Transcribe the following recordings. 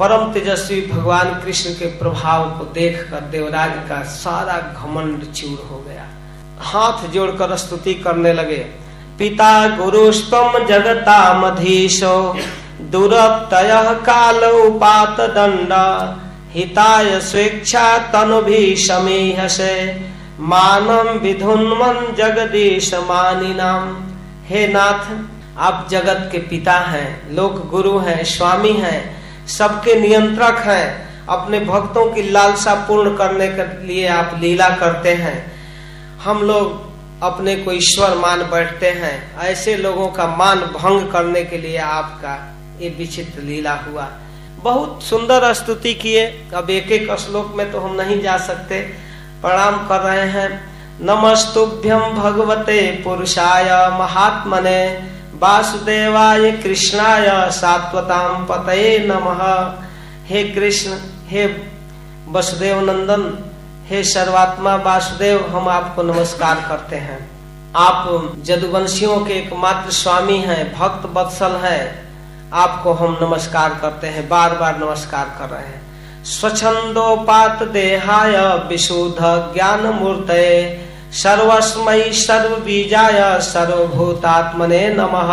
परम तेजस्वी भगवान कृष्ण के प्रभाव को देखकर देवराज का सारा घमंड चूर हो गया। हाथ जोड़कर स्तुति करने लगे। पिता गुरुस्तम जगता मधीशो दुरतय काल उपात दंड, हिताय स्वेच्छा तनु भी समीहसे मानम विधुन्मन जगदीश मानी नाम हे नाथ, आप जगत के पिता हैं, लोक गुरु हैं, स्वामी हैं सबके नियंत्रक हैं। अपने भक्तों की लालसा पूर्ण करने के लिए आप लीला करते हैं। हम लोग अपने को ईश्वर मान बैठते हैं। ऐसे लोगों का मान भंग करने के लिए आपका ये विचित्र लीला हुआ। बहुत सुंदर स्तुति किए। अब एक एक श्लोक में तो हम नहीं जा सकते। प्रणाम कर रहे हैं। नमस्तुभ्यम भगवते पुरुषाय महात्मने। वासुदेवाय कृष्णाय सात्वताम पतये नमः। हे कृष्ण, हे वसुदेव नंदन, हे सर्वात्मा वासुदेव, हम आपको नमस्कार करते हैं। आप जदुवंशियों के एकमात्र स्वामी हैं, भक्त बत्सल हैं, आपको हम नमस्कार करते हैं बार बार नमस्कार कर रहे हैं। स्वच्छंदोपात देहाय विशुद्ध ज्ञान मूर्त सर्वस्मयी सर्व बीजाय सर्वभूतात्मने नमः।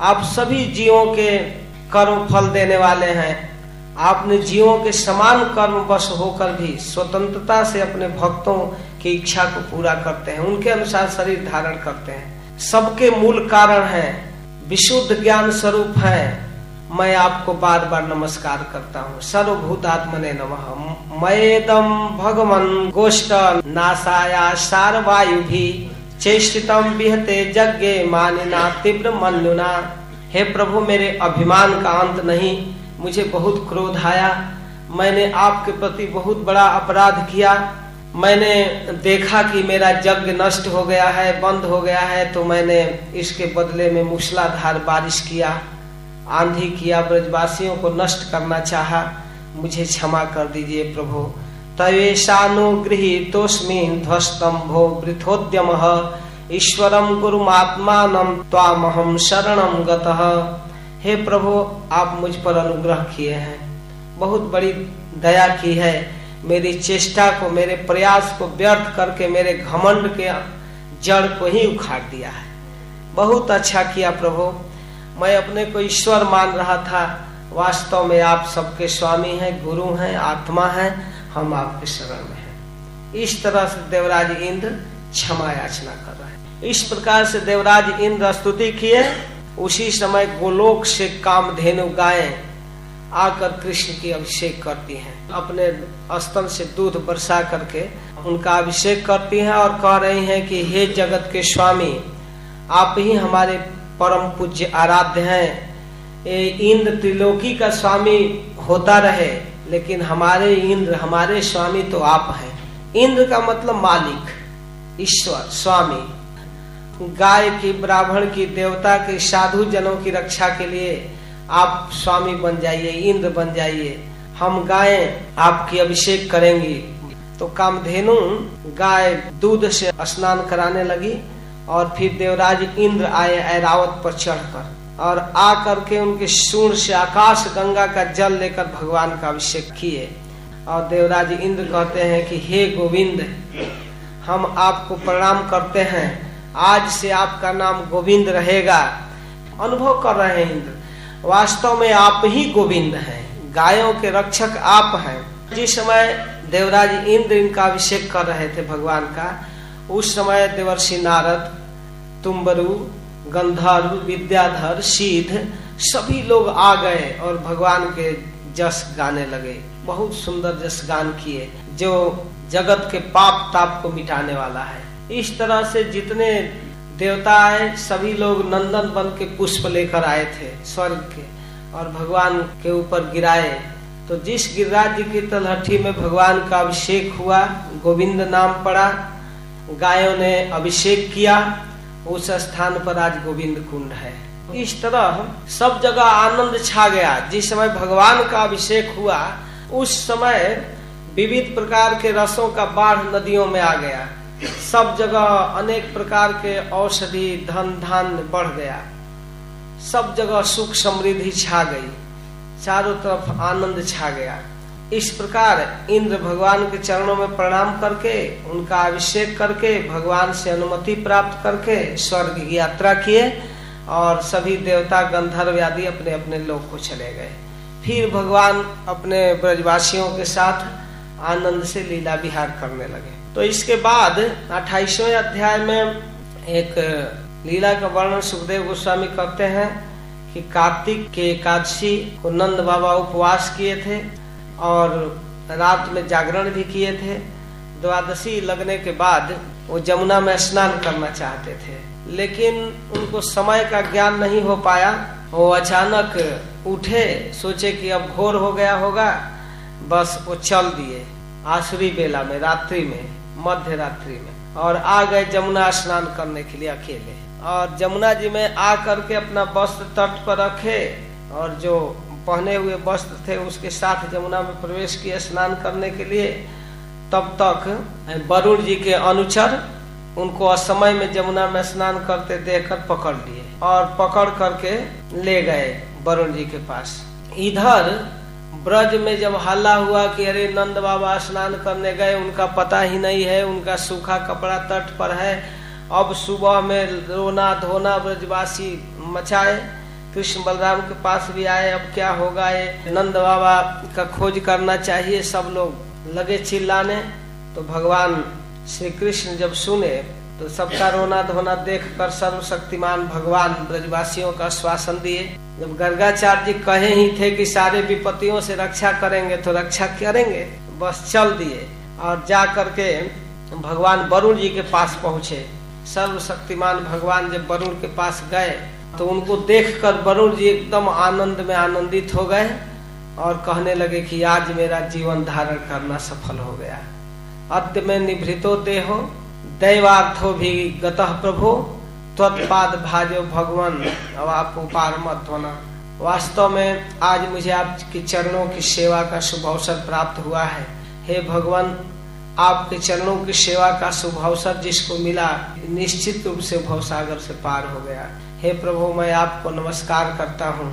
आप सभी जीवों के कर्म फल देने वाले हैं। आपने जीवों के समान कर्म वश होकर भी स्वतंत्रता से अपने भक्तों की इच्छा को पूरा करते हैं, उनके अनुसार शरीर धारण करते हैं। सबके मूल कारण है, विशुद्ध ज्ञान स्वरूप है। मैं आपको बार बार नमस्कार करता हूँ। सर्वभूतात्मने नमः। मयेदम भगवन गोष्ठ नासाया सार वायु भी चेष्टितम बिहते यज्ञ मानिना तीव्र मनुना हे प्रभु, मेरे अभिमान का अंत नहीं, मुझे बहुत क्रोध आया। मैंने आपके प्रति बहुत बड़ा अपराध किया। मैंने देखा कि मेरा यज्ञ नष्ट हो गया है, बंद हो गया है तो मैंने इसके बदले में मूसलाधार बारिश किया। आंधी किया ब्रजवासियों को नष्ट करना चाहा, मुझे क्षमा कर दीजिए प्रभु। तवेशानुगृहीतोस्मिन् ध्वस्तंभो वृथोद्यम ईश्वरम गुरुमात्मान तामहम शरणम हे प्रभु, आप मुझ पर अनुग्रह किए हैं। बहुत बड़ी दया की है। मेरी चेष्टा को, मेरे प्रयास को व्यर्थ करके, मेरे घमंड के जड़ को ही उखाड़ दिया है। बहुत अच्छा किया प्रभु। मैं अपने को ईश्वर मान रहा था। वास्तव में आप सबके स्वामी हैं, गुरु हैं, आत्मा हैं, हम आपके शरण में हैं। इस तरह से देवराज इंद्र क्षमा याचना कर रहे हैं। इस प्रकार से देवराज इंद्र स्तुति किए। उसी समय गोलोक से कामधेनु गाय आकर कृष्ण की अभिषेक करती हैं। अपने स्तन से दूध बरसा करके उनका अभिषेक करती हैं और कह रही हैं कि, हे जगत के स्वामी, आप ही हमारे परम पूज्य आराध्य हैं। इंद्र त्रिलोकी का स्वामी होता रहे, लेकिन हमारे इंद्र, हमारे स्वामी तो आप हैं। इंद्र का मतलब मालिक, ईश्वर, स्वामी। गाय की, ब्राह्मण की, देवता के, साधु जनों की रक्षा के लिए आप स्वामी बन जाइए, इंद्र बन जाइए। हम गाय आपकी अभिषेक करेंगी। तो कामधेनु गाय दूध से स्नान कराने लगी। और फिर देवराज इंद्र आए ऐरावत पर चढ़कर और आ करके उनके सूर से आकाश गंगा का जल लेकर भगवान का अभिषेक किए। और देवराज इंद्र कहते हैं कि, हे गोविंद, हम आपको प्रणाम करते हैं। आज से आपका नाम गोविंद रहेगा। अनुभव कर रहे हैं इंद्र, वास्तव में आप ही गोविंद हैं। गायों के रक्षक आप हैं। जिस समय देवराज इंद्र इनका अभिषेक कर रहे थे भगवान का, उस समय देवर्षि नारद तुम्बरु गंधर्व, विद्याधर सिद्ध सभी लोग आ गए और भगवान के जस गाने लगे। बहुत सुंदर जस गान किए, जो जगत के पाप ताप को मिटाने वाला है। इस तरह से जितने देवता आए, सभी लोग नंदन बन के पुष्प लेकर आए थे, स्वर्ग के, और भगवान के ऊपर गिराए। तो जिस गिरिराज जी की तलहटी में भगवान का अभिषेक हुआ, गोविंद नाम पड़ा, गायों ने अभिषेक किया उस स्थान पर आज गोविंद कुंड है। इस तरह सब जगह आनंद छा गया। जिस समय भगवान का अभिषेक हुआ, उस समय विविध प्रकार के रसों का बाढ़ नदियों में आ गया। सब जगह अनेक प्रकार के औषधि, धन, धान बढ़ गया। सब जगह सुख समृद्धि छा गई। चारों तरफ़ आनंद छा गया। इस प्रकार इंद्र भगवान के चरणों में प्रणाम करके, उनका अभिषेक करके, भगवान से अनुमति प्राप्त करके स्वर्ग की यात्रा किए और सभी देवता गंधर्व आदि अपने अपने लोग को चले गए। फिर भगवान अपने ब्रजवासियों के साथ आनंद से लीला विहार करने लगे। तो इसके बाद अट्ठाईसवें अध्याय में एक लीला का वर्णन सुखदेव गोस्वामी करते हैं कि कार्तिक के एकादशी को नंद बाबा उपवास किए थे। और रात में जागरण भी किए थे। द्वादशी लगने के बाद वो जमुना में स्नान करना चाहते थे। लेकिन उनको समय का ज्ञान नहीं हो पाया। वो अचानक उठे, सोचे कि अब घोर हो गया होगा। बस वो चल दिए आसुरी बेला में, रात्रि में मध्य रात्रि में। और आ गए जमुना स्नान करने के लिए अकेले। और जमुना जी में आ करके अपना वस्त्र तट पर रखे और जो पहने हुए वस्त्र थे, उसके साथ जमुना में प्रवेश किए स्नान करने के लिए। तब तक वरुण जी के अनुचर उनको असमय में जमुना में स्नान करते देखकर पकड़ लिए और पकड़ करके ले गए वरुण जी के पास। इधर, ब्रज में जब हल्ला हुआ कि अरे नंद बाबा स्नान करने गए, उनका पता ही नहीं है, उनका सूखा कपड़ा तट पर है, अब सुबह में रोना धोना ब्रजवासी मचाए। कृष्ण बलराम के पास भी आए, अब क्या होगा ये? नंद बाबा का खोज करना चाहिए सब लोग। लगे चिल्लाने तो भगवान श्री कृष्ण जब सुने तो सबका रोना धोना देख कर सर्वशक्तिमान भगवान ब्रजवासियों का श्वासन दिए। जब गर्गाचार्य जी कहे ही थे कि सारे विपत्तियों से रक्षा करेंगे तो रक्षा करेंगे, बस चल दिए। और जा करके भगवान वरुण जी के पास पहुँचे। सर्वशक्तिमान भगवान जब वरुण के पास गए तो उनको देखकर वरुण जी एकदम आनंद में आनंदित हो गए और कहने लगे कि आज मेरा जीवन धारण करना सफल हो गया। अद्य में निभृतो देहो दैवार्थो भी गतः प्रभु, त्वत्पाद भाजो भगवान, अब आपको पार मत होना। वास्तव में आज मुझे आपके चरणों की सेवा का शुभ अवसर प्राप्त हुआ है। हे भगवान, आपके चरणों की सेवा का शुभ अवसर जिसको मिला, निश्चित रूप से भवसागर से पार हो गया। हे प्रभु, मैं आपको नमस्कार करता हूँ।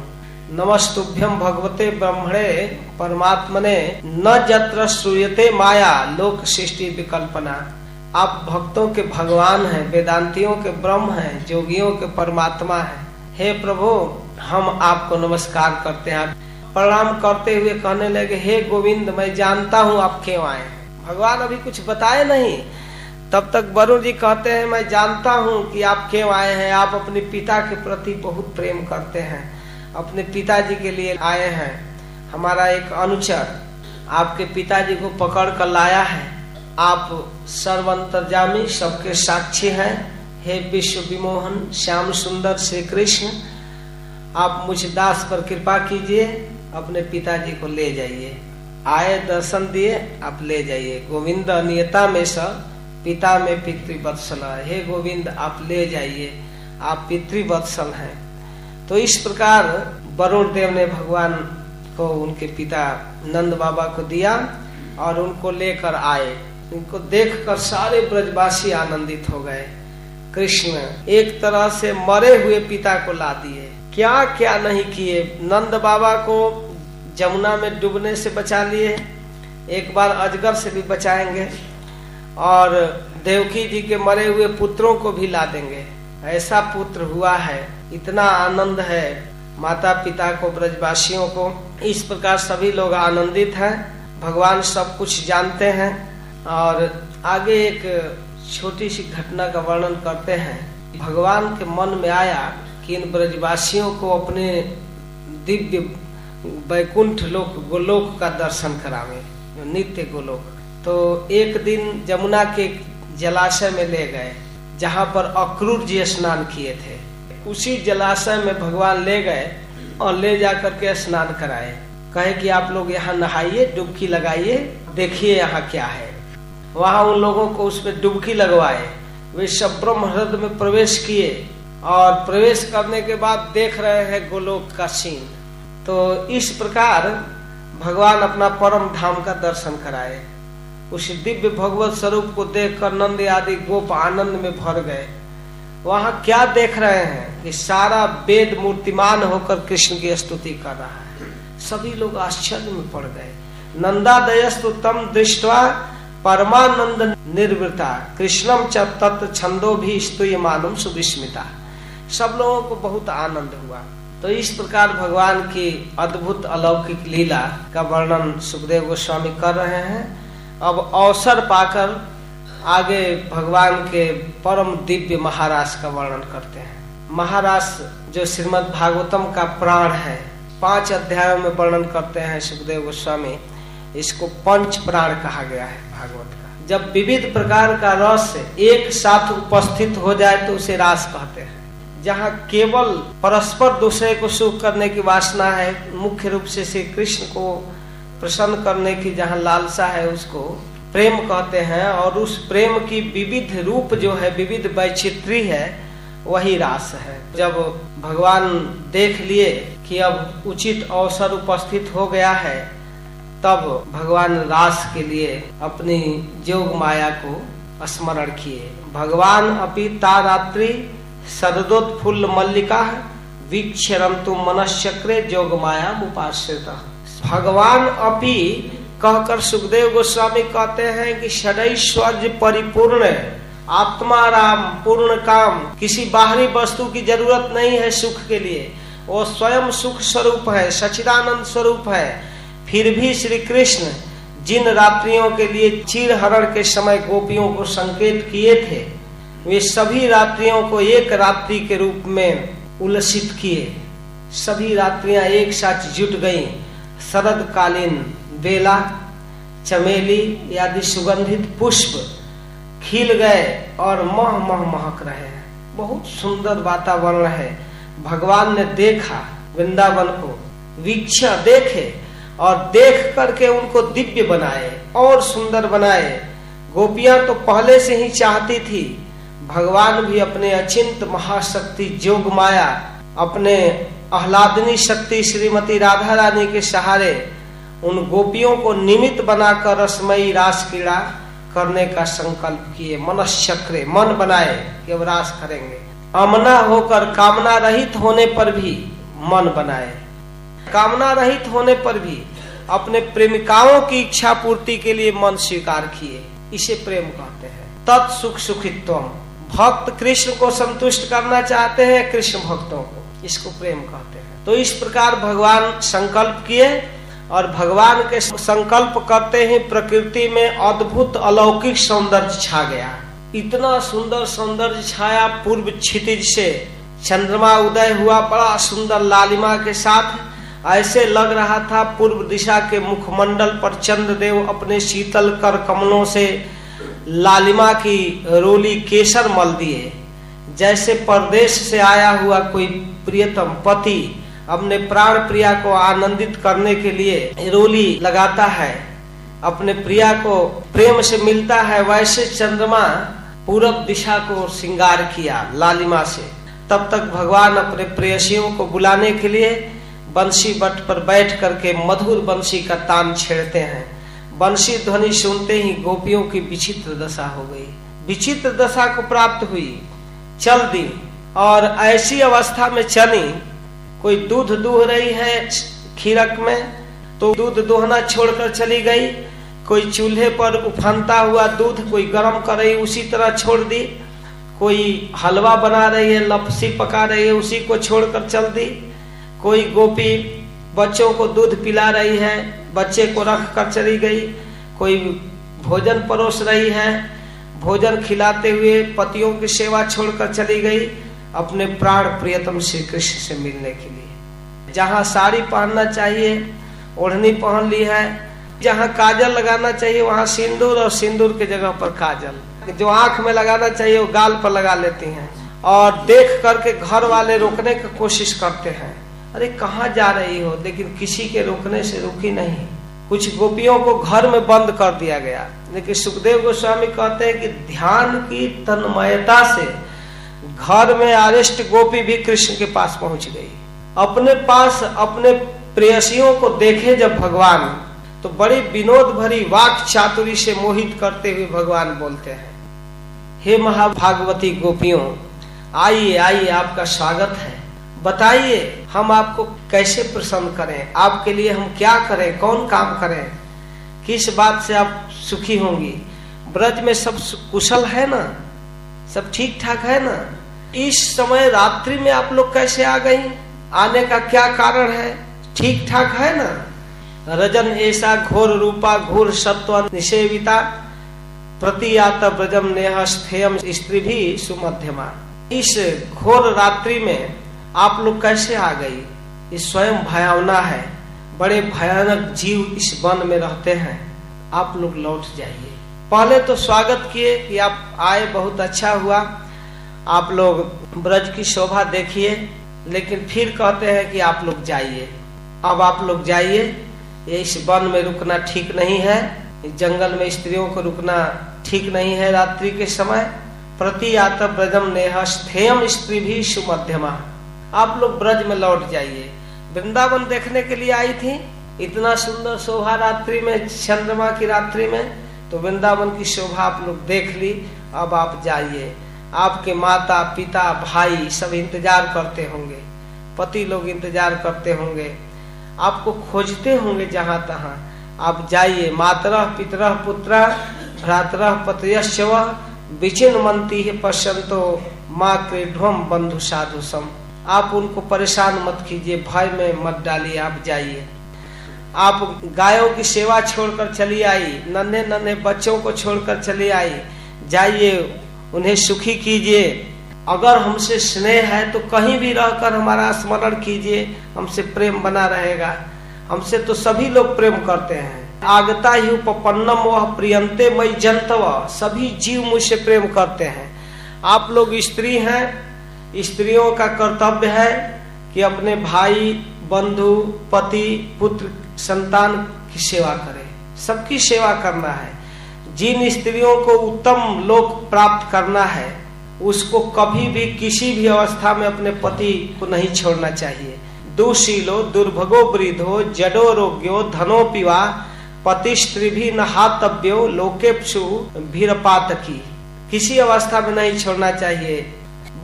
नमस्तुभ्यम भगवते ब्रह्मणे, परमात्मने न जत्र श्रूयते माया, लोक सृष्टि विकल्पना। आप भक्तों के भगवान हैं, वेदांतियों के ब्रह्म हैं, जोगियों के परमात्मा हैं। हे प्रभु, हम आपको नमस्कार करते हैं। प्रणाम करते हुए कहने लगे, हे गोविंद, मैं जानता हूँ आप क्यों आए भगवान अभी कुछ बताए नहीं। तब तक वरुण जी कहते हैं, मैं जानता हूँ कि आप क्यों आए हैं। आप अपने पिता के प्रति बहुत प्रेम करते हैं। अपने पिताजी के लिए आए हैं। हमारा एक अनुचर आपके पिताजी को पकड़ कर लाया है। आप सर्वंतरजामी सबके साक्षी हैं। हे विश्व विमोहन श्याम सुंदर श्री कृष्ण, आप मुझ दास पर कृपा कीजिए, अपने पिताजी को ले जाइए। आए दर्शन दिए, आप ले जाइए। गोविंद नियता में सब पिता में पितृवत्सल हे। गोविंद, आप ले जाइए। आप पितृवत्सल हैं। तो इस प्रकार वरुण देव ने भगवान को, उनके पिता नंद बाबा को दिया और उनको लेकर आए। उनको देखकर सारे ब्रजवासी आनंदित हो गए। कृष्ण एक तरह से मरे हुए पिता को ला दिए। क्या क्या नहीं किए। नंद बाबा को जमुना में डूबने से बचा लिए। एक बार अजगर से भी बचाएँगे। और देवकी जी के मरे हुए पुत्रों को भी ला देंगे। ऐसा पुत्र हुआ है। इतना आनंद है माता पिता को, ब्रजवासियों को। इस प्रकार सभी लोग आनंदित हैं। भगवान सब कुछ जानते हैं और आगे एक छोटी सी घटना का वर्णन करते हैं। भगवान के मन में आया कि इन ब्रजवासियों को अपने दिव्य वैकुंठ लोक गोलोक का दर्शन करावे, नित्य गोलोक। तो एक दिन जमुना के जलाशय में ले गए, जहाँ पर अक्रूर जी स्नान किए थे। उसी जलाशय में भगवान ले गए और ले जा करके स्नान कराए। कहे कि आप लोग यहाँ नहाइए, डुबकी लगाइए, देखिए यहाँ क्या है। वहाँ उन लोगों को उसमें डुबकी लगवाए। वे सब ब्रह्म हृदय में प्रवेश किए और प्रवेश करने के बाद देख रहे हैं गोलोक का सीन। तो इस प्रकार भगवान अपना परम धाम का दर्शन कराए। उस दिव्य भगवत स्वरूप को देखकर नंद आदि गोप आनंद में भर गए। वहाँ क्या देख रहे हैं कि सारा वेद मूर्तिमान होकर कृष्ण की स्तुति कर रहा है। सभी लोग आश्चर्य में पड़ गए। नंदा दयस्तु तम दृष्टवा परमानंद निर्वृता। कृष्णम च तत् छंदो भी स्तुय मालूम सुविस्मिता। सब लोगों को बहुत आनंद हुआ। तो इस प्रकार भगवान की अद्भुत अलौकिक लीला का वर्णन सुखदेव गोस्वामी कर रहे हैं। अब अवसर पाकर आगे भगवान के परम दिव्य महाराज का वर्णन करते हैं। महाराज जो श्रीमद भागवतम का प्राण है, पाँच अध्यायों में वर्णन करते हैं सुखदेव गोस्वामी, इसको पंच प्राण कहा गया है भागवत का। जब विविध प्रकार का रस एक साथ उपस्थित हो जाए तो उसे रास कहते हैं। जहाँ केवल परस्पर दूसरे को सुख करने की वासना है, मुख्य रूप से श्री कृष्ण को प्रसन्न करने की जहाँ लालसा है उसको प्रेम कहते हैं और उस प्रेम की विविध रूप जो है, विविध वैचित्री है, वही रास है। जब भगवान देख लिए कि अब उचित अवसर उपस्थित हो गया है, तब भगवान रास के लिए अपनी जोग माया को स्मरण किए। भगवान अपी तारात्रि फुल मल्लिका वीक्षरंतु मनस्क्रे जोग माया उपाश्रित। भगवान अपि कहकर सुखदेव गोस्वामी कहते हैं कि षडैश्वर्य परिपूर्ण आत्मा राम, पूर्ण काम। किसी बाहरी वस्तु की ज़रूरत नहीं है सुख के लिए। वो स्वयं सुख स्वरूप है सचिदानंद स्वरूप है। फिर भी श्री कृष्ण जिन रात्रियों के लिए चीर हरण के समय गोपियों को संकेत किए थे, वे सभी रात्रियों को एक रात्रि के रूप में उलसित किए। सभी रात्रियाँ एक साथ जुट गईं। शरद कालीन बेला, चमेली आदि सुगंधित पुष्प खिल गए और मह मह महक रहे हैं। बहुत सुंदर वातावरण है। भगवान ने देखा, वृंदावन को वीक्षा देखे और देख करके उनको दिव्य बनाए, और सुंदर बनाए। गोपियाँ तो पहले से ही चाहती थी। भगवान भी अपने अचिंत महाशक्ति जोग माया अपने आह्लादनी शक्ति श्रीमती राधा रानी के सहारे उन गोपियों को निमित्त बनाकर रसमयी रास क्रीड़ा करने का संकल्प किए। मनश्चक्रे, मन बनाए कि अब रास करेंगे। अमना होकर कामना रहित होने पर भी मन बनाए। कामना रहित होने पर भी अपने प्रेमिकाओं की इच्छा पूर्ति के लिए मन स्वीकार किए। इसे प्रेम कहते हैं। तत्सुख सुखित्वम। भक्त कृष्ण को संतुष्ट करना चाहते हैं कृष्ण भक्तों को। इसको प्रेम कहते हैं। तो इस प्रकार भगवान संकल्प किए और भगवान के संकल्प करते ही प्रकृति में अद्भुत अलौकिक सौंदर्य छा गया। इतना सुंदर सौंदर्य छाया पूर्व क्षितिज से चंद्रमा उदय हुआ, बड़ा सुंदर लालिमा के साथ ऐसे लग रहा था पूर्व दिशा के मुखमंडल पर चंद्रदेव अपने शीतल कर कमलों से लालिमा की रोली केसर मल दिए। जैसे परदेश से आया हुआ कोई प्रियतम पति अपने प्राण प्रिया को आनंदित करने के लिए रोली लगाता है, अपने प्रिया को प्रेम से मिलता है, वैसे चंद्रमा पूरब दिशा को श्रृंगार किया लालिमा से। तब तक भगवान अपने प्रेयसियों को बुलाने के लिए बंशी बट पर बैठ करके मधुर बंशी का तान छेड़ते हैं। बंशी ध्वनि सुनते ही गोपियों की विचित्र दशा हो गई। विचित्र दशा को प्राप्त हुई। चल दी। और ऐसी अवस्था में चली, कोई दूध दूह रही है खीरक में तो दूध दोहना छोड़कर चली गई। कोई चूल्हे पर उफनता हुआ दूध, कोई गर्म कर रही, उसी तरह छोड़ दी। कोई हलवा बना रही है, लपसी पका रही है, उसी को छोड़कर चल दी। कोई गोपी बच्चों को दूध पिला रही है, बच्चे को रख कर चली गई। कोई भोजन परोस रही है भोजन खिलाते हुए पतियों की सेवा छोड़कर चली गई अपने प्राण प्रियतम श्री कृष्ण से मिलने के लिए। जहाँ साड़ी पहनना चाहिए, ओढ़नी पहन ली है, जहाँ काजल लगाना चाहिए, वहाँ सिंदूर और सिंदूर के जगह पर काजल। जो आँख में लगाना चाहिए, वो गाल पर लगा लेती हैं और देख करके घर वाले रोकने की कोशिश करते हैं। अरे, कहाँ जा रही हो? लेकिन किसी के रोकने से रुकी नहीं। कुछ गोपियों को घर में बंद कर दिया गया। लेकिन सुखदेव गोस्वामी कहते हैं कि ध्यान की तन्मयता से घर में अरेस्ट गोपी भी कृष्ण के पास पहुँच गई। अपने पास अपने प्रेयसियों को देखे जब भगवान तो बड़ी विनोद भरी वाक चातुरी से मोहित करते हुए भगवान बोलते हैं, हे महाभागवती गोपियों, आइए आइए, आपका स्वागत है। बताइए हम आपको कैसे प्रसन्न करें? आपके लिए हम क्या करें? कौन काम करें? किस बात से आप सुखी होंगी? ब्रज में सब कुशल है ना? सब ठीक ठाक है ना? इस समय रात्रि में आप लोग कैसे आ गई? आने का क्या कारण है? ठीक ठाक है ना? रजन ऐसा घोर रूपा, घोर सत्व निषेविता, प्रतियात ब्रजम नेह स्त्री भी सुमध्यमा इस घोर रात्रि में आप लोग कैसे आ गई? ये स्वयं भयावना है। बड़े भयानक जीव इस वन में रहते हैं। आप लोग लौट जाइए। पहले तो स्वागत किए कि आप आए, बहुत अच्छा हुआ। आप लोग ब्रज की शोभा देखिए, लेकिन फिर कहते हैं कि आप लोग जाइए। अब आप लोग जाइए। ये इस वन में रुकना ठीक नहीं है। जंगल में स्त्रियों को रुकना ठीक नहीं है। रात्रि के समय प्रति आत ब्रजम नेह स्त्री भी सुमध्यमा। आप लोग ब्रज में लौट जाइए। वृंदावन देखने के लिए आई थी, इतना सुंदर शोभा रात्रि में, चंद्रमा की रात्रि में तो वृंदावन की शोभा आप लोग देख ली, अब आप जाइए। आपके माता, पिता, भाई सब इंतज़ार करते होंगे, पति लोग इंतज़ार करते होंगे। आपको खोजते होंगे जहाँ तहां। आप जाइए मातरह पितरह पुत्र भ्रातरह पतयश्चव विचिन मंती पश्यंतो माँ क्रीढ़म बंधु साधु सम आप उनको परेशान मत कीजिए, भय में मत डालिए, आप जाइए। आप गायों की सेवा छोड़कर चली आई नन्हे नन्हे बच्चों को छोड़कर चली आई, जाइए, उन्हें सुखी कीजिए। अगर हमसे स्नेह है तो कहीं भी रहकर हमारा स्मरण कीजिए, हमसे प्रेम बना रहेगा। हमसे तो सभी लोग प्रेम करते हैं। आगता ही उपन्नम वह प्रियंते मई जंतव सभी जीव मुझसे प्रेम करते हैं। आप लोग स्त्री हैं स्त्रियों का कर्तव्य है कि अपने भाई, बंधु, पति, पुत्र, संतान की सेवा करें। सबकी सेवा करना है। जिन स्त्रियों को उत्तम लोक प्राप्त करना है, उसको कभी भी किसी भी अवस्था में अपने पति को नहीं छोड़ना चाहिए। दुशीलो, दुर्भगो, वृद्धो, जडो रोग्यो, धनो पिवा पति स्त्री भी नहातव्यो लोकेपु भीरपात की किसी अवस्था में नहीं छोड़ना चाहिए।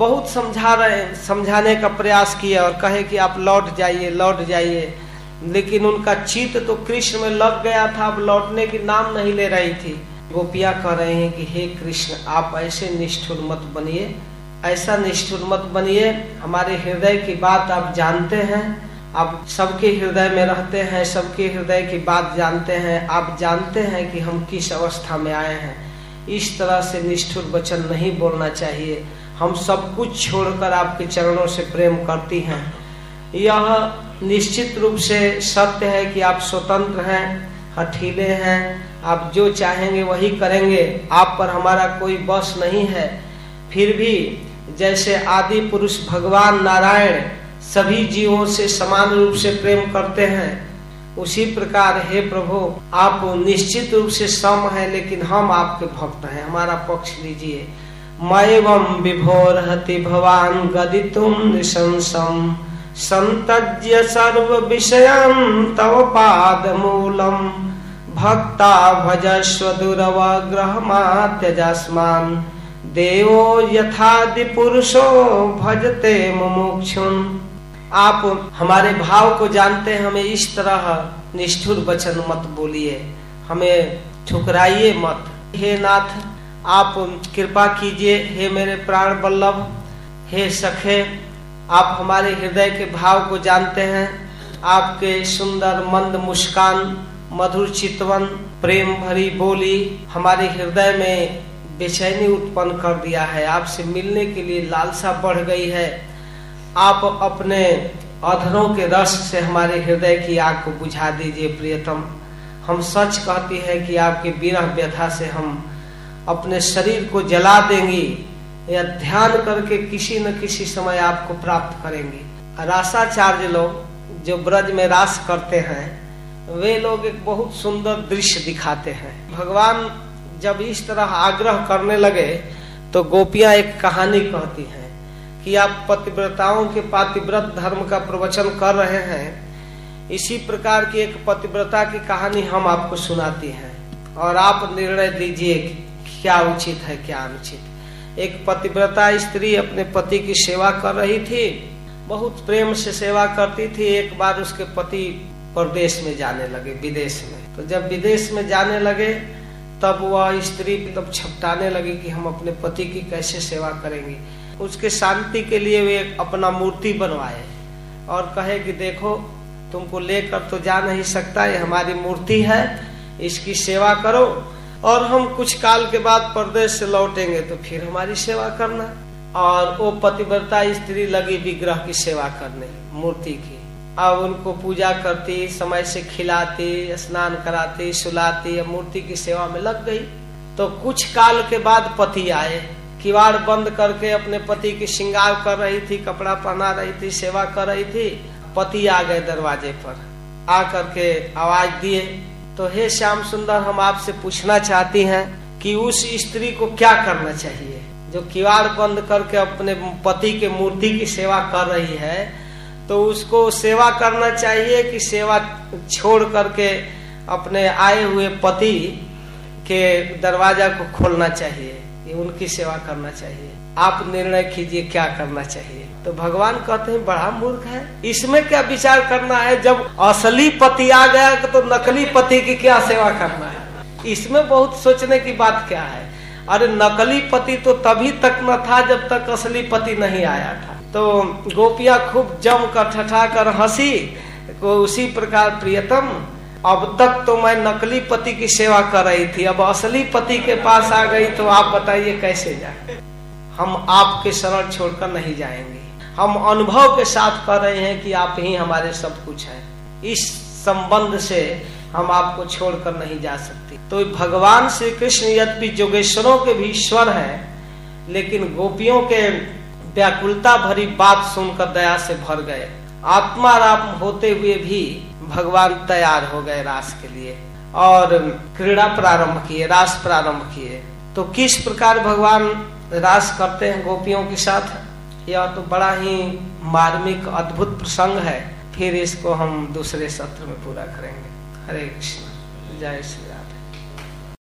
बहुत समझा रहे समझाने का प्रयास किया और कहे कि आप लौट जाइए लौट जाइए। लेकिन उनका चित्त तो कृष्ण में लग गया था, अब लौटने की नाम नहीं ले रही थी। गोपिया कह रहे हैं कि, हे कृष्ण, आप ऐसे निष्ठुर मत बनिए, ऐसा निष्ठुर मत बनिए। हमारे हृदय की बात आप जानते हैं, आप सबके हृदय में रहते हैं, सबके हृदय की बात जानते हैं। आप जानते हैं कि हम किस अवस्था में आए हैं। इस तरह से निष्ठुर वचन नहीं बोलना चाहिए। हम सब कुछ छोड़कर आपके चरणों से प्रेम करती हैं। यह निश्चित रूप से सत्य है कि आप स्वतंत्र हैं हठीले हैं। आप जो चाहेंगे वही करेंगे। आप पर हमारा कोई बस नहीं है। फिर भी जैसे आदि पुरुष भगवान नारायण सभी जीवों से समान रूप से प्रेम करते हैं, उसी प्रकार हे प्रभु, आप निश्चित रूप से सम है, लेकिन हम आपके भक्त हैं। हमारा पक्ष लीजिए। मयम विभोर हति भवान निशंसम संतज्य सर्व विषयम तव पाद मूलम भक्ता भजस्व दुरवग्रहमात्यजस्मान देवो यथादि पुरुषो भजते मुमुक्षुन। आप हमारे भाव को जानते हैं, हमें इस तरह निष्ठुर वचन मत बोलिए। हमें ठुकराइए मत। हे नाथ आप कृपा कीजिए, हे मेरे प्राण बल्लभ, हे सखे, आप हमारे हृदय के भाव को जानते हैं। आपके सुंदर, मंद मुस्कान, मधुर चितवन, प्रेम भरी बोली हमारे हृदय में बेचैनी उत्पन्न कर दिया है। आपसे मिलने के लिए लालसा बढ़ गई है। आप अपने अधरों के रस से हमारे हृदय की आग को बुझा दीजिए, प्रियतम। हम सच कहती है कि आपके विरह व्यथा से हम अपने शरीर को जला देंगी या ध्यान करके किसी न किसी समय आपको प्राप्त करेंगी। रासाचार्य लोग जो ब्रज में रास करते हैं, वे लोग एक बहुत सुंदर दृश्य दिखाते हैं। भगवान जब इस तरह आग्रह करने लगे तो गोपियाँ एक कहानी कहती हैं कि आप पतिव्रताओं के पातिव्रत धर्म का प्रवचन कर रहे हैं। इसी प्रकार की एक पतिव्रता की कहानी हम आपको सुनाती हैं। और आप निर्णय दीजिए क्या उचित है, क्या अनुचित? एक पतिव्रता स्त्री अपने पति की सेवा कर रही थी, बहुत प्रेम से सेवा करती थी, एक बार उसके पति परदेश में जाने लगे, विदेश में। तो जब विदेश में जाने लगे, तब वह स्त्री तब छपटाने लगी कि हम अपने पति की कैसे सेवा करेंगे। उसके शांति के लिए वे अपना मूर्ति बनवाए और कहे कि देखो, तुमको लेकर तो जा नहीं सकता, ये हमारी मूर्ति है, इसकी सेवा करो। और हम कुछ काल के बाद परदेश से लौटेंगे तो फिर हमारी सेवा करना। और वो पतिव्रता स्त्री लगी विग्रह की सेवा करने, मूर्ति की। अब उनको पूजा करती, समय से खिलाती, स्नान कराती, सुलाती मूर्ति की सेवा में लग गई। तो कुछ काल के बाद पति आए। किवाड़ बंद करके अपने पति की श्रृंगार कर रही थी, कपड़ा पहना रही थी, सेवा कर रही थी। पति आ गए दरवाजे पर। आ करके आवाज़ दिए तो हे श्याम सुंदर, हम आपसे पूछना चाहती हैं कि उस स्त्री को क्या करना चाहिए? जो किवाड़ बंद करके अपने पति के मूर्ति की सेवा कर रही है तो उसको सेवा करना चाहिए कि सेवा छोड़ करके अपने आए हुए पति के दरवाज़ा को खोलना चाहिए उनकी सेवा करना चाहिए? आप निर्णय कीजिए, क्या करना चाहिए? तो भगवान कहते हैं, बड़ा मूर्ख है। इसमें क्या विचार करना है? जब असली पति आ गया तो नकली पति की क्या सेवा करना है? इसमें बहुत सोचने की बात क्या है? अरे, नकली पति तो तभी तक न था जब तक असली पति नहीं आया था। तो गोपिया खूब जम कर, ठठा कर हँसी, को उसी प्रकार, प्रियतम, अब तक तो मैं नकली पति की सेवा कर रही थी, अब असली पति के पास आ गई तो आप बताइए कैसे जाए? हम आपके शरण छोड़कर नहीं जाएँगे। हम अनुभव के साथ कह रहे हैं कि आप ही हमारे सब कुछ हैं। इस संबंध से हम आपको छोड़कर नहीं जा सकते। तो भगवान श्री कृष्ण यद्यपि जोगेश्वरों के भी ईश्वर हैं, लेकिन गोपियों के व्याकुलता भरी बात सुनकर दया से भर गए। आत्मा राम होते हुए भी भगवान तैयार हो गए रास के लिए और क्रीड़ा प्रारंभ किए, रास प्रारंभ किए। तो किस प्रकार भगवान रास करते हैं गोपियों के साथ? यह तो बड़ा ही मार्मिक, अद्भुत प्रसंग है। फिर इसको हम दूसरे सत्र में पूरा करेंगे। हरे कृष्ण। जय श्री